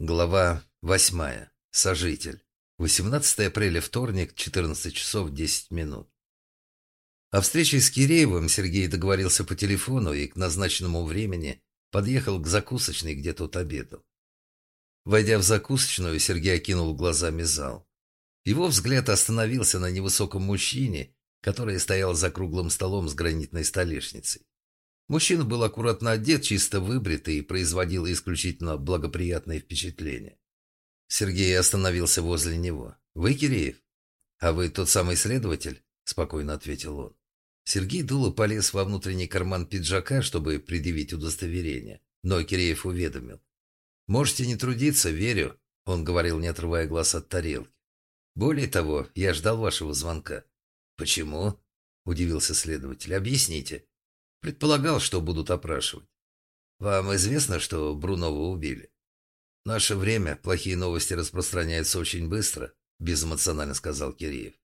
Глава 8. Сожитель. 18 апреля, вторник, 14 часов 10 минут. О встрече с Киреевым Сергей договорился по телефону и к назначенному времени подъехал к закусочной, где тот обедал. Войдя в закусочную, Сергей окинул глазами зал. Его взгляд остановился на невысоком мужчине, который стоял за круглым столом с гранитной столешницей. Мужчина был аккуратно одет, чисто выбритый и производил исключительно благоприятное впечатление. Сергей остановился возле него. «Вы Киреев?» «А вы тот самый следователь?» – спокойно ответил он. Сергей дуло полез во внутренний карман пиджака, чтобы предъявить удостоверение, но Киреев уведомил. «Можете не трудиться, верю», – он говорил, не отрывая глаз от тарелки. «Более того, я ждал вашего звонка». «Почему?» – удивился следователь. «Объясните». Предполагал, что будут опрашивать. Вам известно, что Брунова убили? В наше время плохие новости распространяются очень быстро, безэмоционально сказал Киреев.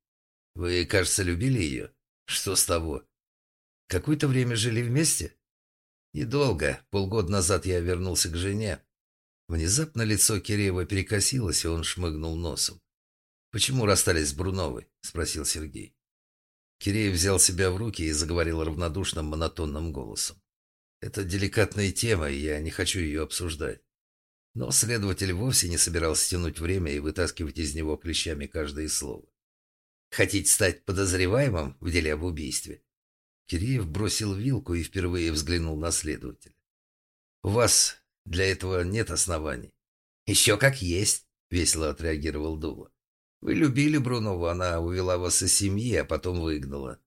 Вы, кажется, любили ее? Что с того? Какое-то время жили вместе? Недолго. Полгода назад я вернулся к жене. Внезапно лицо Киреева перекосилось, и он шмыгнул носом. «Почему расстались с Бруновой?» – спросил Сергей. Киреев взял себя в руки и заговорил равнодушным, монотонным голосом. «Это деликатная тема, и я не хочу ее обсуждать». Но следователь вовсе не собирался тянуть время и вытаскивать из него клещами каждое слово. «Хотите стать подозреваемым в деле об убийстве?» Киреев бросил вилку и впервые взглянул на следователя. «У вас для этого нет оснований». «Еще как есть», — весело отреагировал Дула. Вы любили Брунову, она увела вас из семьи, а потом выгнала.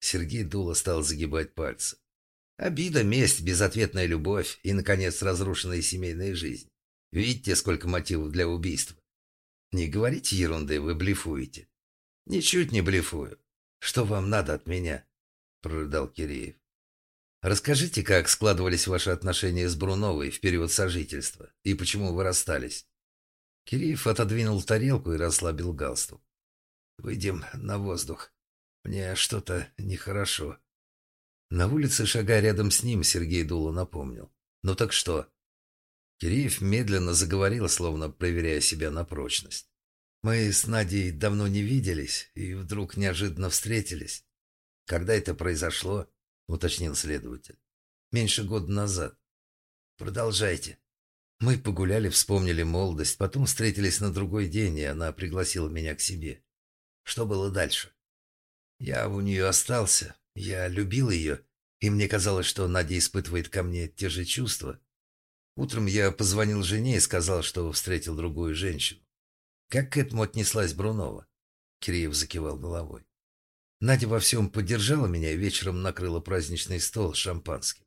Сергей Дула стал загибать пальцы. Обида, месть, безответная любовь и, наконец, разрушенная семейная жизнь. Видите, сколько мотивов для убийства? Не говорите ерунды, вы блефуете. Ничуть не блефую. Что вам надо от меня? Прорыдал Киреев. Расскажите, как складывались ваши отношения с Бруновой в период сожительства и почему вы расстались? Киреев отодвинул тарелку и расслабил галстук. «Выйдем на воздух. Мне что-то нехорошо». На улице, шагая рядом с ним, Сергей Дула напомнил. «Ну так что?» Киреев медленно заговорил, словно проверяя себя на прочность. «Мы с Надей давно не виделись и вдруг неожиданно встретились. Когда это произошло?» — уточнил следователь. «Меньше года назад. Продолжайте». Мы погуляли, вспомнили молодость, потом встретились на другой день, и она пригласила меня к себе. Что было дальше? Я у нее остался, я любил ее, и мне казалось, что Надя испытывает ко мне те же чувства. Утром я позвонил жене и сказал, что встретил другую женщину. Как к этому отнеслась Брунова? Киреев закивал головой. Надя во всем поддержала меня и вечером накрыла праздничный стол с шампанским.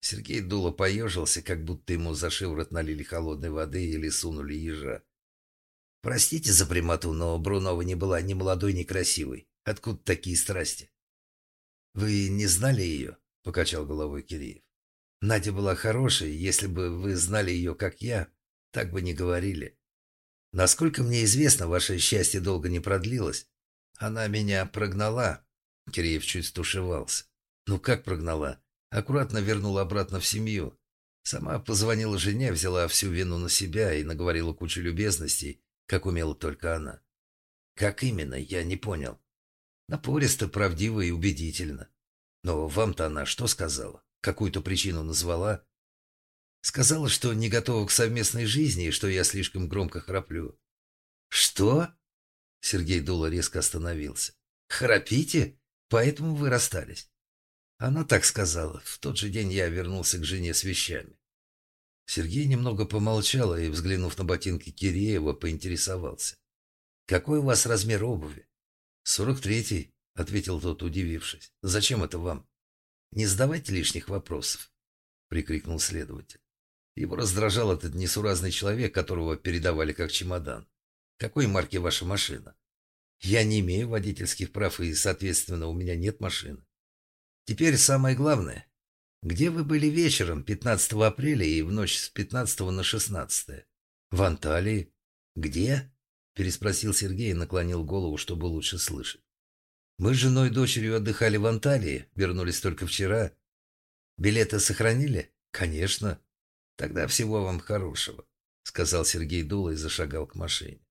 Сергей дуло поежился, как будто ему за шиворот налили холодной воды или сунули ежа. «Простите за прямоту, но Брунова не была ни молодой, ни красивой. Откуда такие страсти?» «Вы не знали ее?» — покачал головой Киреев. «Надя была хорошей. Если бы вы знали ее, как я, так бы не говорили. Насколько мне известно, ваше счастье долго не продлилось. Она меня прогнала». Киреев чуть стушевался. «Ну как прогнала? Аккуратно вернула обратно в семью. Сама позвонила жене, взяла всю вину на себя и наговорила кучу любезностей, как умела только она. Как именно, я не понял. Напористо, правдиво и убедительно. Но вам-то она что сказала? Какую-то причину назвала? Сказала, что не готова к совместной жизни и что я слишком громко храплю. Что? Сергей Дула резко остановился. Храпите? Поэтому вы расстались? Она так сказала. В тот же день я вернулся к жене с вещами. Сергей немного помолчал и, взглянув на ботинки Киреева, поинтересовался. «Какой у вас размер обуви?» «Сорок третий», — ответил тот, удивившись. «Зачем это вам?» «Не задавайте лишних вопросов», — прикрикнул следователь. Его раздражал этот несуразный человек, которого передавали как чемодан. «Какой марки ваша машина?» «Я не имею водительских прав, и, соответственно, у меня нет машины». Теперь самое главное. Где вы были вечером 15 апреля и в ночь с 15 на 16? В Анталии. Где? Переспросил Сергей и наклонил голову, чтобы лучше слышать. Мы с женой и дочерью отдыхали в Анталии, вернулись только вчера. Билеты сохранили? Конечно. Тогда всего вам хорошего. сказал Сергей Дула и зашагал к машине.